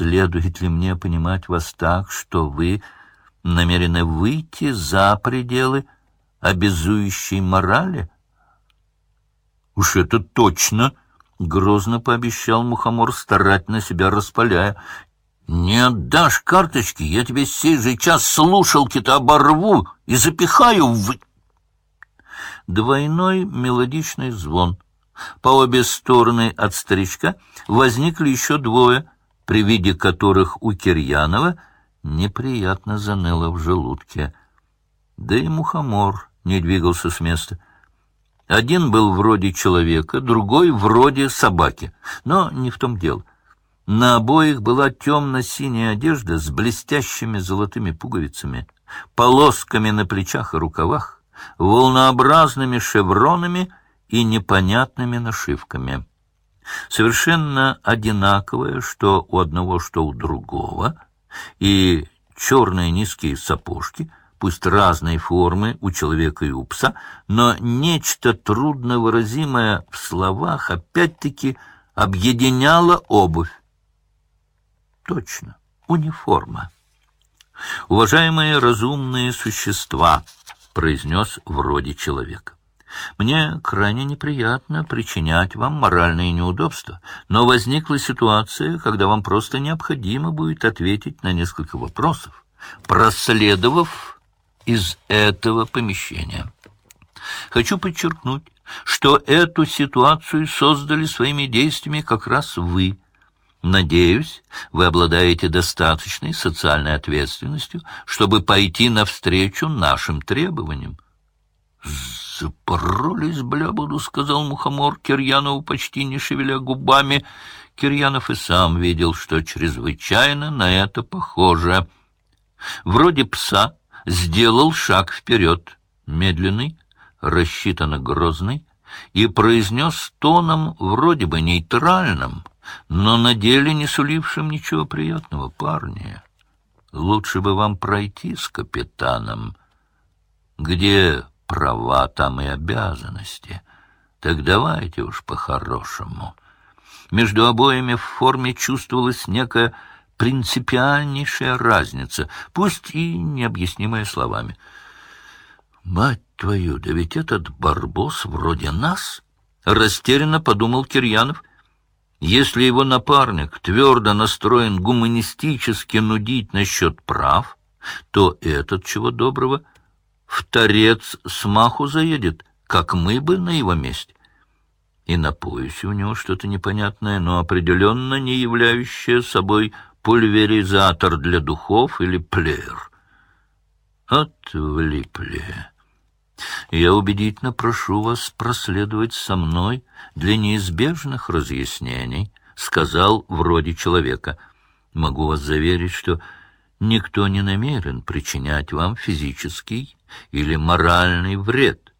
Следует ли мне понимать вас так, что вы намерены выйти за пределы обязующей морали? — Уж это точно! — грозно пообещал Мухомор, старательно себя распаляя. — Не отдашь карточки, я тебе сей же час слушалки-то оборву и запихаю в... Двойной мелодичный звон. По обе стороны от старичка возникли еще двое, при виде которых у Кирьянова неприятно заныло в желудке. Да и мухомор не двигался с места. Один был вроде человека, другой вроде собаки, но не в том дело. На обоих была темно-синяя одежда с блестящими золотыми пуговицами, полосками на плечах и рукавах, волнообразными шевронами и непонятными нашивками. Совершенно одинаковое, что у одного, что у другого, и черные низкие сапожки, пусть разной формы у человека и у пса, но нечто трудновыразимое в словах опять-таки объединяло обувь. Точно, униформа. «Уважаемые разумные существа», — произнес вроде человека. Мне крайне неприятно причинять вам моральные неудобства, но возникла ситуация, когда вам просто необходимо будет ответить на несколько вопросов, проследовав из этого помещения. Хочу подчеркнуть, что эту ситуацию создали своими действиями как раз вы. Надеюсь, вы обладаете достаточной социальной ответственностью, чтобы пойти навстречу нашим требованиям. «Запоролись, бля, буду», — сказал Мухомор Кирьянову, почти не шевеля губами. Кирьянов и сам видел, что чрезвычайно на это похоже. Вроде пса сделал шаг вперед, медленный, рассчитанно грозный, и произнес тоном вроде бы нейтральным, но на деле не сулившим ничего приятного, парни. Лучше бы вам пройти с капитаном. Где права, там и обязанности. Так давайте уж по-хорошему. Между обоими в форме чувствовалась некая принципиальнейшая разница, пусть и необъяснимая словами. «Мать твою, да ведь этот барбос вроде нас!» — растерянно подумал Кирьянов. «Если его напарник твердо настроен гуманистически нудить насчет прав, то этот, чего доброго, — в торец смаху заедет, как мы бы на его месте. И на поясе у него что-то непонятное, но определенно не являющее собой пульверизатор для духов или плеер. Отвлипли. Я убедительно прошу вас проследовать со мной для неизбежных разъяснений, — сказал вроде человека. Могу вас заверить, что никто не намерен причинять вам физический или моральный вред.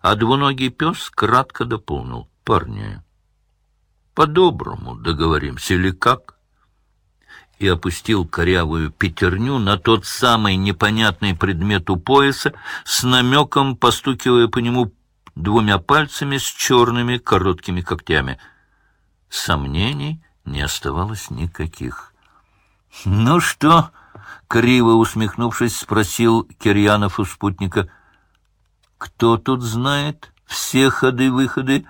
А двуногий пес кратко дополнил. Парни, по-доброму договоримся или как? И опустил корявую пятерню на тот самый непонятный предмет у пояса, с намеком постукивая по нему двумя пальцами с черными короткими когтями. Сомнений не оставалось никаких. — Ну что, Криво усмехнувшись, спросил Кирьянов у спутника. «Кто тут знает все ходы-выходы?»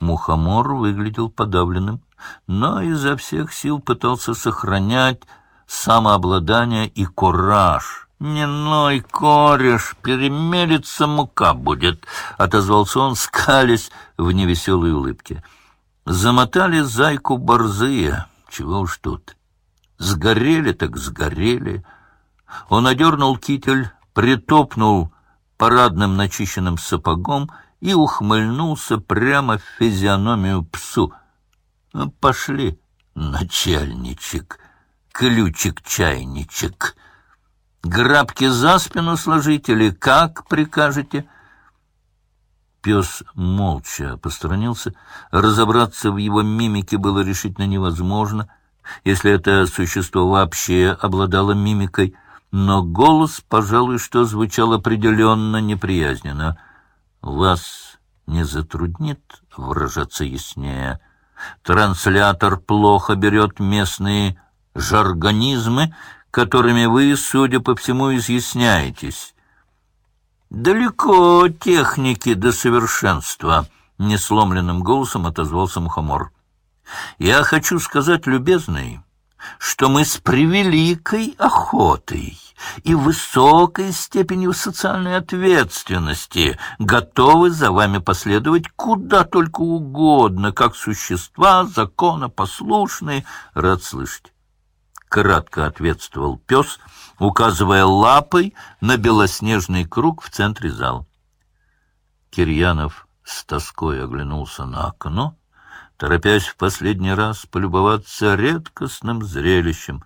Мухомор выглядел подавленным, но изо всех сил пытался сохранять самообладание и кураж. «Не ной, кореш, перемелится мука будет», — отозвался он, скалясь в невеселой улыбке. «Замотали зайку борзые, чего уж тут». Сгорели так сгорели. Он одернул китель, притопнул парадным начищенным сапогом и ухмыльнулся прямо в физиономию псу. «Ну, «Пошли, начальничек, ключик-чайничек. Грабки за спину сложить или как прикажете?» Пес молча посторонился. Разобраться в его мимике было решительно невозможно — если это существо вообще обладало мимикой, но голос, пожалуй, что звучал определенно неприязненно. «Вас не затруднит выражаться яснее?» Транслятор плохо берет местные жаргонизмы, которыми вы, судя по всему, изъясняетесь. «Далеко техники до совершенства», — несломленным голосом отозвался Мухомор. «Я хочу сказать, любезный, что мы с превеликой охотой и высокой степенью социальной ответственности готовы за вами последовать куда только угодно, как существа законопослушные. Рад слышать. Кратко ответствовал пес, указывая лапой на белоснежный круг в центре зала. Кирьянов с тоской оглянулся на окно, торопясь в последний раз полюбоваться редкостным зрелищем.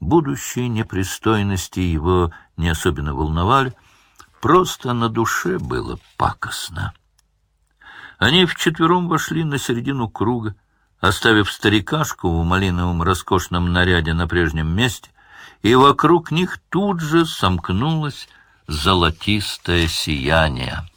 Будущие непристойности его не особенно волновали, просто на душе было пакостно. Они вчетвером вошли на середину круга, оставив старикашку в малиновом роскошном наряде на прежнем месте, и вокруг них тут же сомкнулось золотистое сияние.